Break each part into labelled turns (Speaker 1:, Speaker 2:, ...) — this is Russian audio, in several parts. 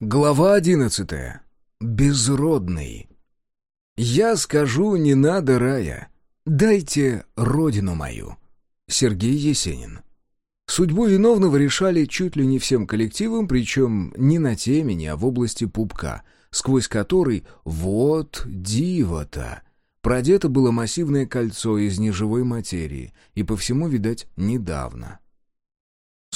Speaker 1: Глава одиннадцатая. Безродный. «Я скажу, не надо рая. Дайте родину мою». Сергей Есенин. Судьбу виновного решали чуть ли не всем коллективом, причем не на темени, а в области пупка, сквозь который «вот диво-то». Продето было массивное кольцо из неживой материи, и по всему, видать, недавно.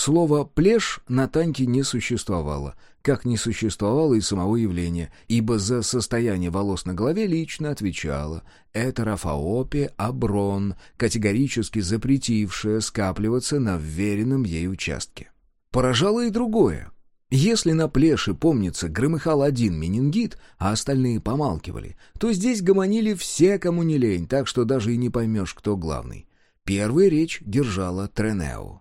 Speaker 1: Слово «плешь» на Таньке не существовало, как не существовало и самого явления, ибо за состояние волос на голове лично отвечала Этерофаопия Аброн, категорически запретившая скапливаться на вверенном ей участке. Поражало и другое. Если на плеше, помнится, громыхал один менингит, а остальные помалкивали, то здесь гомонили все, кому не лень, так что даже и не поймешь, кто главный. Первая речь держала Тренео.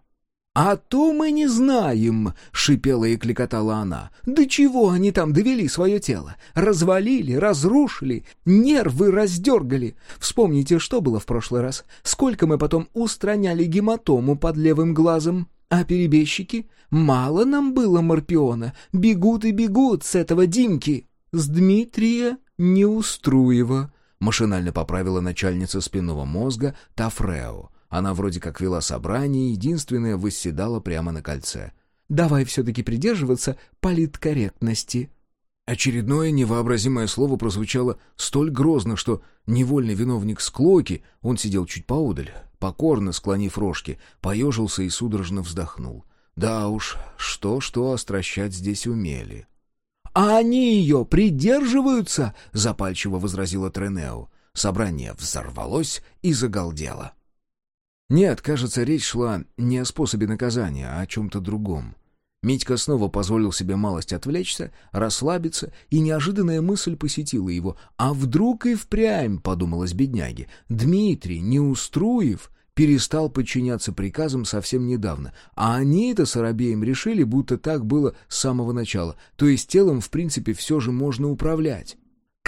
Speaker 1: «А то мы не знаем», — шипела и кликотала она. «До чего они там довели свое тело? Развалили, разрушили, нервы раздергали. Вспомните, что было в прошлый раз. Сколько мы потом устраняли гематому под левым глазом? А перебежчики? Мало нам было морпиона. Бегут и бегут с этого Димки. С Дмитрия Неуструева», — машинально поправила начальница спинного мозга Тафрео. Она вроде как вела собрание, единственная восседала прямо на кольце. «Давай все-таки придерживаться политкорректности». Очередное невообразимое слово прозвучало столь грозно, что невольный виновник склоки, он сидел чуть поодаль, покорно склонив рожки, поежился и судорожно вздохнул. Да уж, что-что остращать здесь умели. «А они ее придерживаются!» — запальчиво возразила Тренео. Собрание взорвалось и загалдело. Нет, кажется, речь шла не о способе наказания, а о чем-то другом. Митька снова позволил себе малость отвлечься, расслабиться, и неожиданная мысль посетила его. «А вдруг и впрямь?» — подумалось бедняги. «Дмитрий Неуструев перестал подчиняться приказам совсем недавно, а они-то с Арабеем решили, будто так было с самого начала, то есть телом, в принципе, все же можно управлять».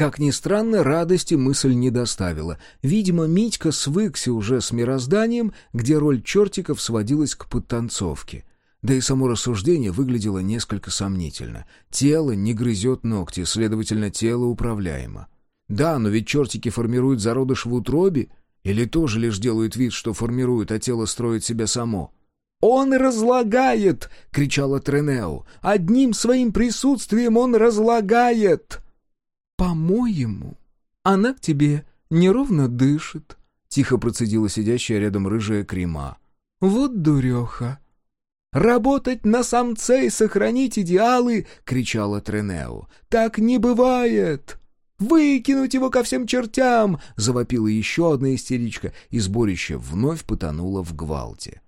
Speaker 1: Как ни странно, радости мысль не доставила. Видимо, Митька свыкся уже с мирозданием, где роль чертиков сводилась к подтанцовке. Да и само рассуждение выглядело несколько сомнительно. Тело не грызет ногти, следовательно, тело управляемо. Да, но ведь чертики формируют зародыш в утробе, или тоже лишь делают вид, что формируют, а тело строит себя само? «Он разлагает!» — кричала Тренео. «Одним своим присутствием он разлагает!» «По-моему, она к тебе неровно дышит», — тихо процедила сидящая рядом рыжая крема. «Вот дуреха». «Работать на самце и сохранить идеалы!» — кричала Тренео. «Так не бывает!» «Выкинуть его ко всем чертям!» — завопила еще одна истеричка, и сборище вновь потонуло в гвалте.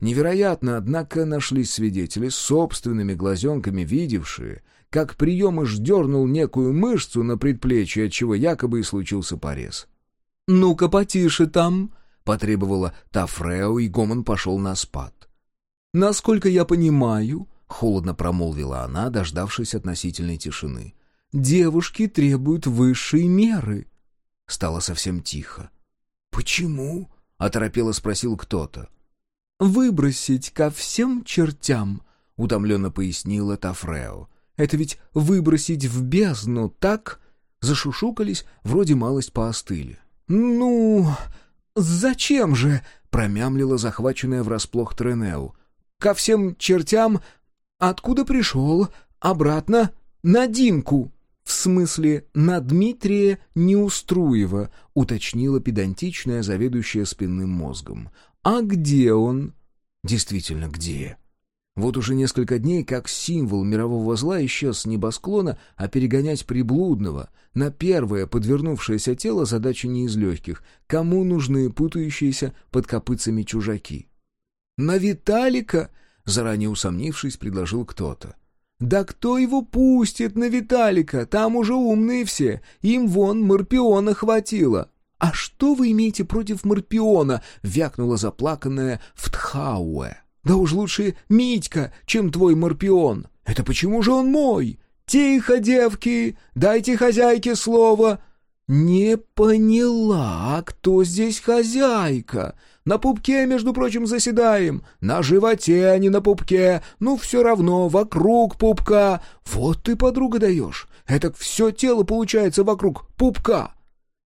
Speaker 1: Невероятно, однако, нашлись свидетели, собственными глазенками видевшие, как приемыш дернул некую мышцу на предплечье, отчего якобы и случился порез. «Ну-ка, потише там!» — потребовала Тафрео, и Гомон пошел на спад. «Насколько я понимаю...» — холодно промолвила она, дождавшись относительной тишины. «Девушки требуют высшей меры». Стало совсем тихо. «Почему?» — оторопело спросил кто-то. «Выбросить ко всем чертям», — утомленно пояснила Тафрео. «Это ведь выбросить в бездну, так?» Зашушукались, вроде малость поостыли. «Ну, зачем же?» — промямлила захваченная врасплох Тренеу. «Ко всем чертям? Откуда пришел? Обратно? На Димку!» «В смысле, на Дмитрия Неуструева», — уточнила педантичная заведующая спинным мозгом. А где он? Действительно, где? Вот уже несколько дней как символ мирового зла исчез с небосклона, а перегонять приблудного на первое подвернувшееся тело задача не из легких. Кому нужны путающиеся под копытцами чужаки? «На Виталика?» — заранее усомнившись, предложил кто-то. «Да кто его пустит на Виталика? Там уже умные все. Им вон Морпиона хватило». «А что вы имеете против Морпиона?» — вякнула заплаканная Втхауэ. «Да уж лучше Митька, чем твой Морпион. Это почему же он мой? Тихо, девки, дайте хозяйке слово!» «Не поняла, кто здесь хозяйка? На пупке, между прочим, заседаем. На животе, а не на пупке. Ну, все равно, вокруг пупка. Вот ты, подруга, даешь. Это все тело получается вокруг пупка».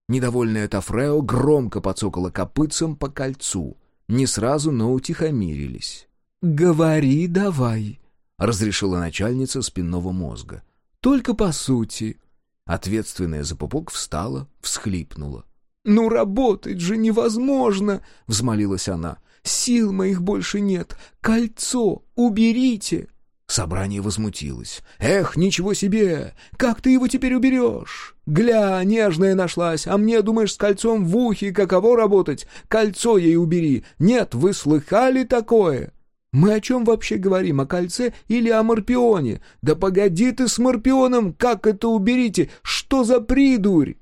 Speaker 1: Недовольная Тафрео громко подсокала копытцем по кольцу. Не сразу, но утихомирились. «Говори давай», — разрешила начальница спинного мозга. «Только по сути». Ответственная за пупок встала, всхлипнула. «Ну, работать же невозможно!» — взмолилась она. «Сил моих больше нет! Кольцо уберите!» Собрание возмутилось. «Эх, ничего себе! Как ты его теперь уберешь? Гля, нежная нашлась, а мне, думаешь, с кольцом в ухе каково работать? Кольцо ей убери! Нет, вы слыхали такое?» «Мы о чем вообще говорим, о кольце или о морпионе? Да погоди ты с морпионом, как это уберите? Что за придурь?»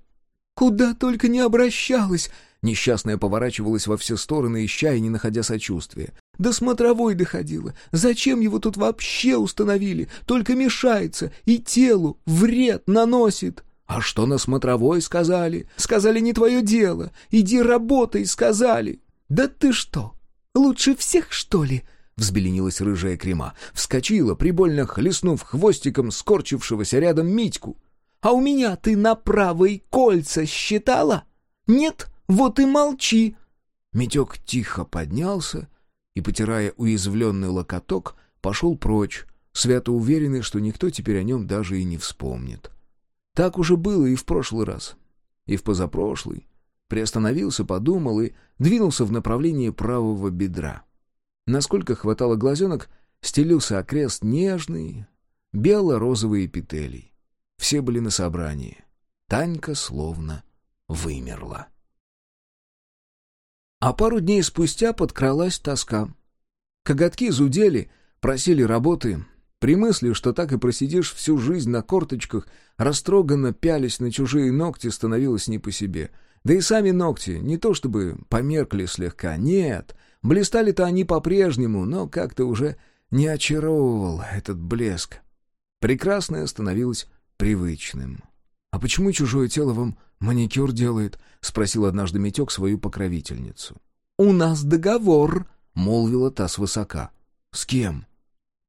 Speaker 1: «Куда только не обращалась!» Несчастная поворачивалась во все стороны, ища и не находя сочувствия. «До смотровой доходила. Зачем его тут вообще установили? Только мешается и телу вред наносит». «А что на смотровой сказали?» «Сказали, не твое дело. Иди работай, сказали». «Да ты что, лучше всех, что ли?» взбеленилась рыжая крема. Вскочила, прибольно хлестнув хвостиком скорчившегося рядом Митьку. «А у меня ты на правой кольца считала? Нет? Вот и молчи!» Митек тихо поднялся и, потирая уязвленный локоток, пошел прочь, свято уверенный, что никто теперь о нем даже и не вспомнит. Так уже было и в прошлый раз, и в позапрошлый. Приостановился, подумал и двинулся в направлении правого бедра. Насколько хватало глазенок, стелился окрест нежный, бело-розовые петелей. Все были на собрании. Танька словно вымерла. А пару дней спустя подкралась тоска. Коготки зудели, просили работы. При мысли, что так и просидишь всю жизнь на корточках, растроганно пялись на чужие ногти, становилось не по себе. Да и сами ногти, не то чтобы померкли слегка, нет — Блистали-то они по-прежнему, но как-то уже не очаровывал этот блеск. Прекрасное становилось привычным. «А почему чужое тело вам маникюр делает?» — спросил однажды Митек свою покровительницу. «У нас договор», — молвила та свысока. «С кем?»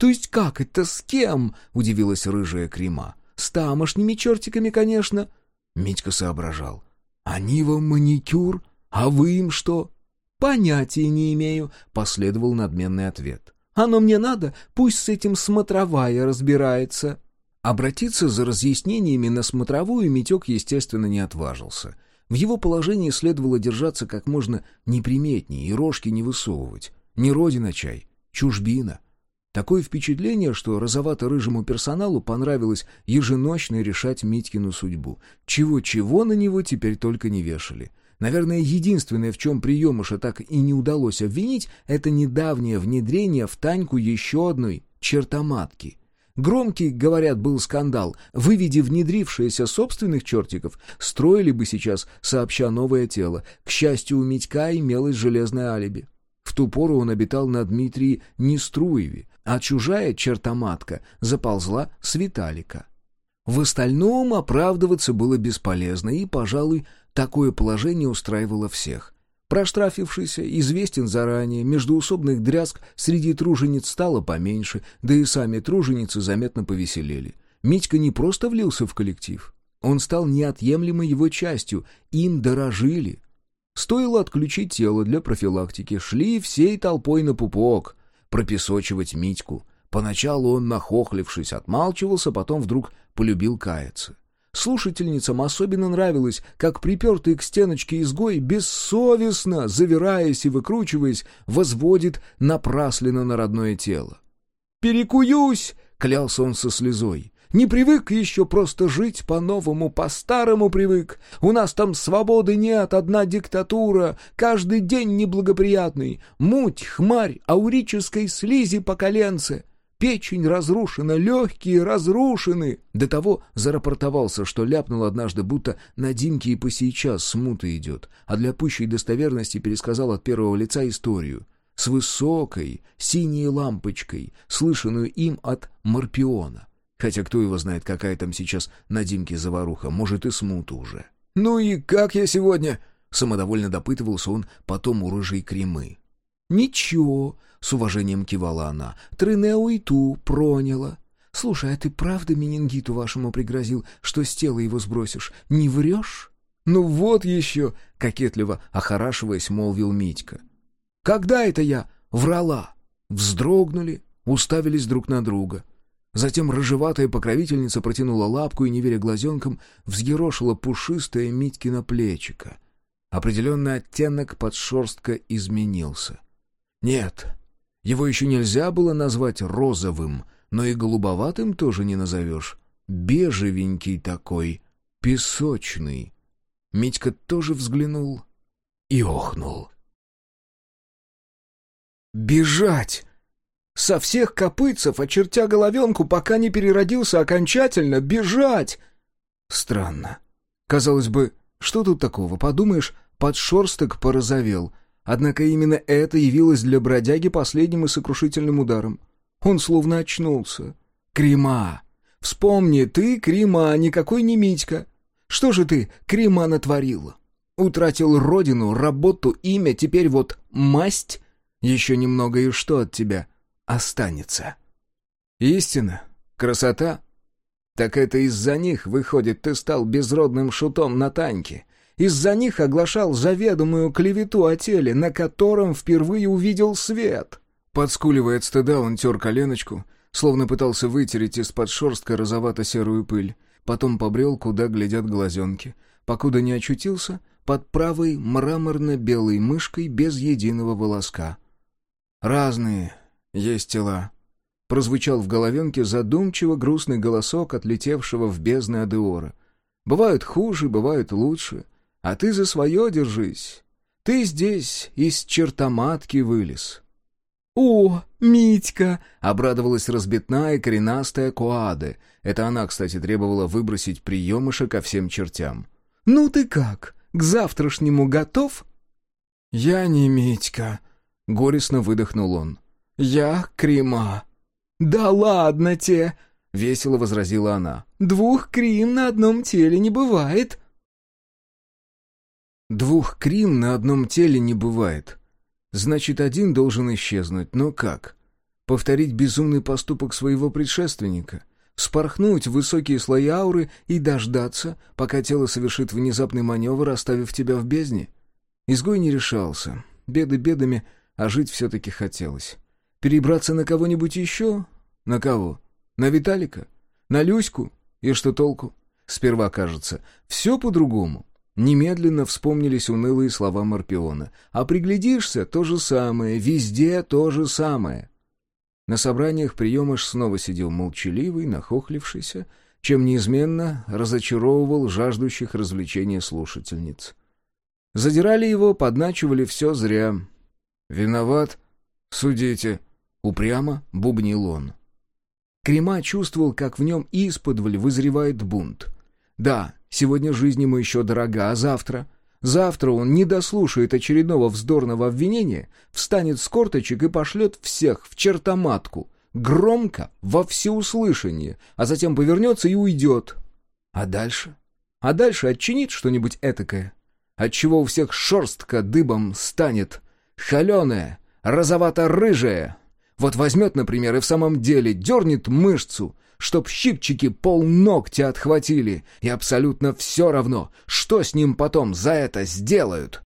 Speaker 1: «То есть как это с кем?» — удивилась рыжая Крима. «С тамошними чертиками, конечно». Митька соображал. «Они вам маникюр, а вы им что?» «Понятия не имею», — последовал надменный ответ. «Оно мне надо, пусть с этим смотровая разбирается». Обратиться за разъяснениями на смотровую Митек, естественно, не отважился. В его положении следовало держаться как можно неприметнее и рожки не высовывать. Не родина чай, чужбина. Такое впечатление, что розовато-рыжему персоналу понравилось еженочно решать Митькину судьбу. Чего-чего на него теперь только не вешали. Наверное, единственное, в чем приемыша так и не удалось обвинить, это недавнее внедрение в Таньку еще одной чертоматки. Громкий, говорят, был скандал. Выведи внедрившиеся собственных чертиков, строили бы сейчас, сообща новое тело. К счастью, у Митька имелось железное алиби. В ту пору он обитал на Дмитрии Неструеве, а чужая чертоматка заползла с Виталика. В остальном оправдываться было бесполезно, и, пожалуй, Такое положение устраивало всех. Проштрафившийся, известен заранее, междуусобных дрязг среди тружениц стало поменьше, да и сами труженицы заметно повеселели. Митька не просто влился в коллектив, он стал неотъемлемой его частью, им дорожили. Стоило отключить тело для профилактики, шли всей толпой на пупок, пропесочивать Митьку. Поначалу он, нахохлившись, отмалчивался, потом вдруг полюбил каяться. Слушательницам особенно нравилось, как припертый к стеночке изгой, бессовестно, завираясь и выкручиваясь, возводит напрасленно на родное тело. «Перекуюсь!» — клялся он со слезой. «Не привык еще просто жить по-новому, по-старому привык. У нас там свободы нет, одна диктатура, каждый день неблагоприятный, муть, хмарь, аурической слизи по коленце». Печень разрушена, легкие разрушены. До того зарапортовался, что ляпнул однажды, будто на Димке и по сейчас смута идет, а для пущей достоверности пересказал от первого лица историю. С высокой, синей лампочкой, слышанную им от Морпиона. Хотя кто его знает, какая там сейчас на Димке заваруха, может и смута уже. «Ну и как я сегодня?» — самодовольно допытывался он потом у рыжей кремы.
Speaker 2: «Ничего», — с уважением кивала она, — «Тренео и ту проняла. Слушай, а ты правда менингиту вашему пригрозил, что с тела его сбросишь? Не врешь?»
Speaker 1: «Ну вот еще!» — кокетливо охорашиваясь, молвил Митька. «Когда это я врала?» Вздрогнули, уставились друг на друга. Затем рыжеватая покровительница протянула лапку и, не веря глазенкам, взъерошила пушистое Митькино плечико. Определенный оттенок подшерстка изменился. Нет, его еще нельзя было назвать розовым, но и голубоватым тоже не назовешь. Бежевенький такой, песочный. Митька тоже взглянул и охнул.
Speaker 2: «Бежать!» Со всех копытцев, очертя головенку, пока не переродился окончательно, бежать! Странно. Казалось бы, что тут такого? Подумаешь, подшерсток порозовел. Однако именно это явилось для бродяги последним и сокрушительным ударом. Он словно очнулся. Крема! Вспомни, ты Крема, никакой не Митька. Что же ты, Крема, натворила? Утратил родину, работу, имя, теперь вот масть? Еще немного и что от тебя останется? Истина? Красота? Так это из-за них, выходит, ты стал безродным шутом на танке. Из-за них оглашал заведомую клевету о теле, на котором впервые увидел свет. Подскуливая от стыда, он тер коленочку, словно пытался вытереть из-под шерстка розовато-серую пыль. Потом побрел, куда глядят глазенки. Покуда не очутился под правой мраморно-белой мышкой без единого волоска. Разные есть тела. Прозвучал в головенке задумчиво грустный голосок отлетевшего в бездны Адеора. Бывают хуже, бывают лучше. А ты за свое держись. Ты здесь из чертоматки вылез. «О, Митька!» — обрадовалась разбитная коренастая Куаде. Это она, кстати, требовала выбросить приемыша ко всем чертям. «Ну ты как, к завтрашнему готов?» «Я не Митька», — горестно выдохнул он. «Я Крима». «Да ладно те!» — весело возразила она. «Двух Крим на одном теле не бывает».
Speaker 1: «Двух Крим на одном теле не бывает», Значит, один должен исчезнуть, но как? Повторить безумный поступок своего предшественника? Спорхнуть в высокие слои ауры и дождаться, пока тело совершит внезапный маневр, оставив тебя в бездне? Изгой не решался. Беды бедами, а жить все-таки хотелось. Перебраться на кого-нибудь еще? На кого? На Виталика? На Люську? И что толку? Сперва кажется, все по-другому. Немедленно вспомнились унылые слова Марпиона. «А приглядишься — то же самое, везде то же самое». На собраниях приемыш снова сидел молчаливый, нахохлившийся, чем неизменно разочаровывал жаждущих развлечения слушательниц. Задирали его, подначивали все зря. «Виноват? Судите!» — упрямо бубнил он. Крема чувствовал, как в нем исподволь вызревает бунт. Да, Сегодня жизнь ему еще дорога, а завтра? Завтра он не дослушает очередного вздорного обвинения, встанет с корточек и пошлет всех в чертоматку, громко, во всеуслышание, а затем повернется и уйдет. А дальше? А дальше отчинит что-нибудь этакое, отчего у всех шерстка дыбом станет, холеная, розовато-рыжая. Вот возьмет, например, и в самом деле дернет мышцу, чтоб щипчики полногтя отхватили, и абсолютно все равно, что с ним потом за это сделают.